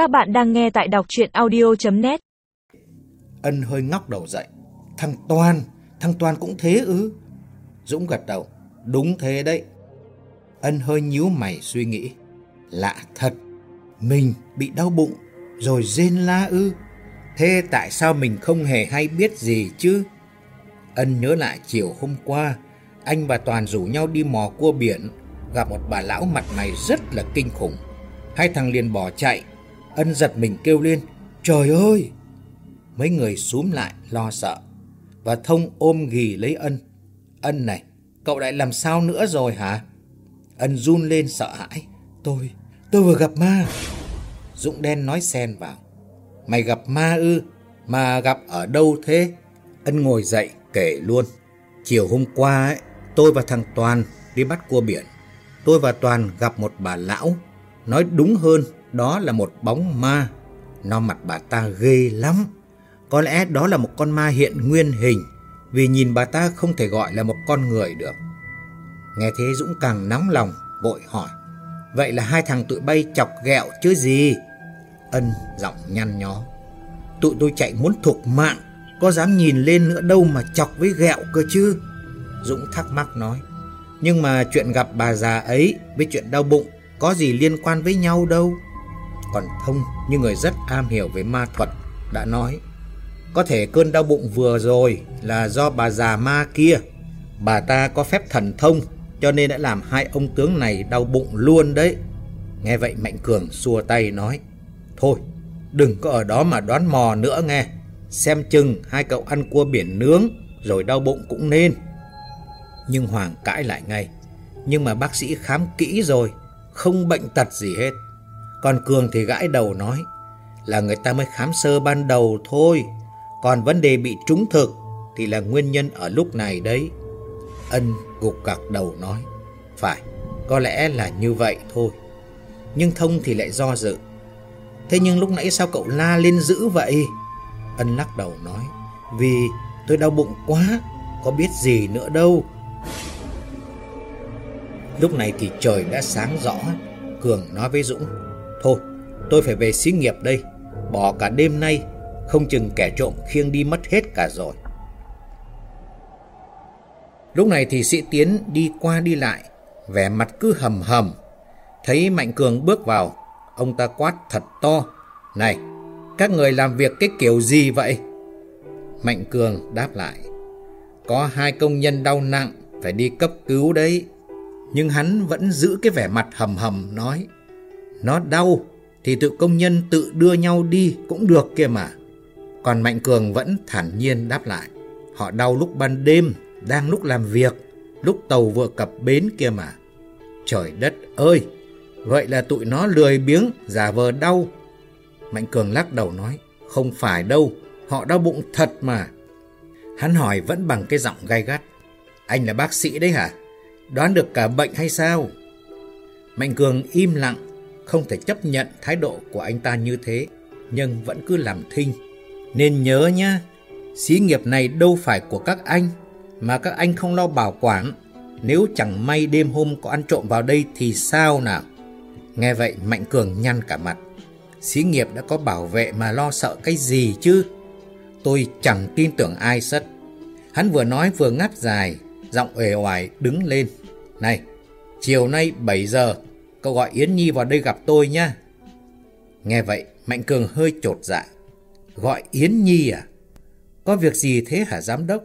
Các bạn đang nghe tại đọc chuyện audio.net Ân hơi ngóc đầu dậy. Thằng Toàn, thằng Toàn cũng thế ư? Dũng gật đầu. Đúng thế đấy. Ân hơi nhíu mày suy nghĩ. Lạ thật, mình bị đau bụng rồi rên la ư? Thế tại sao mình không hề hay biết gì chứ? Ân nhớ lại chiều hôm qua, anh và Toàn rủ nhau đi mò cua biển, gặp một bà lão mặt mày rất là kinh khủng. Hai thằng liền bỏ chạy, Ân giật mình kêu lên, trời ơi! Mấy người xúm lại lo sợ, và Thông ôm ghì lấy Ân. Ân này, cậu lại làm sao nữa rồi hả? Ân run lên sợ hãi, tôi, tôi vừa gặp ma. Dũng đen nói xen vào, mày gặp ma ư, mà gặp ở đâu thế? Ân ngồi dậy kể luôn. Chiều hôm qua ấy, tôi và thằng Toàn đi bắt cua biển. Tôi và Toàn gặp một bà lão. Nói đúng hơn, đó là một bóng ma. Nó mặt bà ta ghê lắm. Có lẽ đó là một con ma hiện nguyên hình, vì nhìn bà ta không thể gọi là một con người được. Nghe thế Dũng càng nóng lòng, vội hỏi. Vậy là hai thằng tụi bay chọc ghẹo chứ gì? Ân giọng nhăn nhó. Tụi tôi chạy muốn thuộc mạng có dám nhìn lên nữa đâu mà chọc với ghẹo cơ chứ Dũng thắc mắc nói Nhưng mà chuyện gặp bà già ấy Với chuyện đau bụng Có gì liên quan với nhau đâu còn Thông như người rất am hiểu về ma thuật, Đã nói, Có thể cơn đau bụng vừa rồi Là do bà già ma kia. Bà ta có phép thần thông, Cho nên đã làm hai ông tướng này đau bụng luôn đấy. Nghe vậy Mạnh Cường xua tay nói, Thôi, đừng có ở đó mà đoán mò nữa nghe. Xem chừng hai cậu ăn cua biển nướng, Rồi đau bụng cũng nên. Nhưng Hoàng cãi lại ngay, Nhưng mà bác sĩ khám kỹ rồi, Không bệnh tật gì hết. Còn Cường thì gãi đầu nói, Là người ta mới khám sơ ban đầu thôi, Còn vấn đề bị trúng thực Thì là nguyên nhân ở lúc này đấy. Ân gục gặc đầu nói, Phải, Có lẽ là như vậy thôi. Nhưng Thông thì lại do dự. Thế nhưng lúc nãy sao cậu la lên dữ vậy? Ân lắc đầu nói, Vì tôi đau bụng quá, Có biết gì nữa đâu. Lúc này thì trời đã sáng rõ, Cường nói với Dũng Thôi tôi phải về xí nghiệp đây Bỏ cả đêm nay Không chừng kẻ trộm khiêng đi mất hết cả rồi Lúc này thì sĩ Tiến đi qua đi lại Vẻ mặt cứ hầm hầm Thấy Mạnh Cường bước vào Ông ta quát thật to Này các người làm việc cái kiểu gì vậy? Mạnh Cường đáp lại. Có hai công nhân đau nặng, phải đi cấp cứu đấy. Nhưng hắn vẫn giữ cái vẻ mặt hầm hầm nói. Nó đau, thì tự công nhân tự đưa nhau đi cũng được kia mà. Còn Mạnh Cường vẫn thản nhiên đáp lại. Họ đau lúc ban đêm, đang lúc làm việc, lúc tàu vừa cập bến kia mà. Trời đất ơi! Vậy là tụi nó lười biếng, giả vờ đau, Mạnh Cường lắc đầu nói, không phải đâu, họ đau bụng thật mà. Hắn hỏi vẫn bằng cái giọng gay gắt. Anh là bác sĩ đấy hả? Đoán được cả bệnh hay sao? Mạnh Cường im lặng, không thể chấp nhận thái độ của anh ta như thế, nhưng vẫn cứ làm thinh. Nên nhớ nhá, xí nghiệp này đâu phải của các anh, mà các anh không lo bảo quản. Nếu chẳng may đêm hôm có ăn trộm vào đây thì sao nào? Nghe vậy Mạnh Cường nhăn cả mặt xí nghiệp đã có bảo vệ mà lo sợ cái gì chứ? Tôi chẳng tin tưởng ai sất. Hắn vừa nói vừa ngáp dài, giọng uể oải đứng lên. Này, chiều nay 7 giờ, cậu gọi Yến Nhi vào đây gặp tôi nha. Nghe vậy, Mạnh Cường hơi trột dạ. Gọi Yến Nhi à? Có việc gì thế hả giám đốc?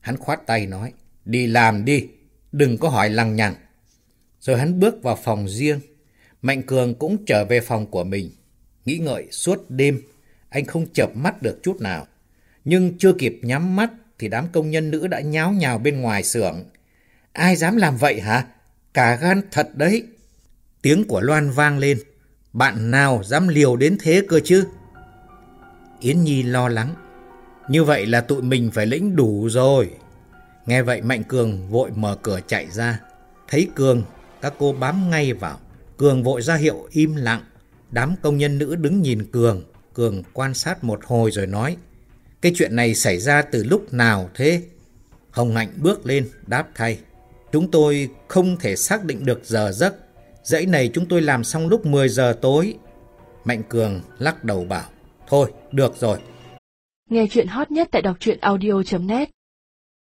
Hắn khoát tay nói, đi làm đi, đừng có hỏi lằng nhằng. Rồi hắn bước vào phòng riêng, Mạnh Cường cũng trở về phòng của mình. Nghĩ ngợi suốt đêm, anh không chợp mắt được chút nào. Nhưng chưa kịp nhắm mắt thì đám công nhân nữ đã nháo nhào bên ngoài xưởng. Ai dám làm vậy hả? Cả gan thật đấy. Tiếng của Loan vang lên. Bạn nào dám liều đến thế cơ chứ? Yến Nhi lo lắng. Như vậy là tụi mình phải lĩnh đủ rồi. Nghe vậy Mạnh Cường vội mở cửa chạy ra. Thấy Cường, các cô bám ngay vào. Cường vội ra hiệu im lặng. Đám công nhân nữ đứng nhìn Cường. Cường quan sát một hồi rồi nói. Cái chuyện này xảy ra từ lúc nào thế? Hồng Hạnh bước lên đáp thay. Chúng tôi không thể xác định được giờ giấc. Dãy này chúng tôi làm xong lúc 10 giờ tối. Mạnh Cường lắc đầu bảo, thôi, được rồi. Nghe chuyện hot nhất tại đọc truyện audio.net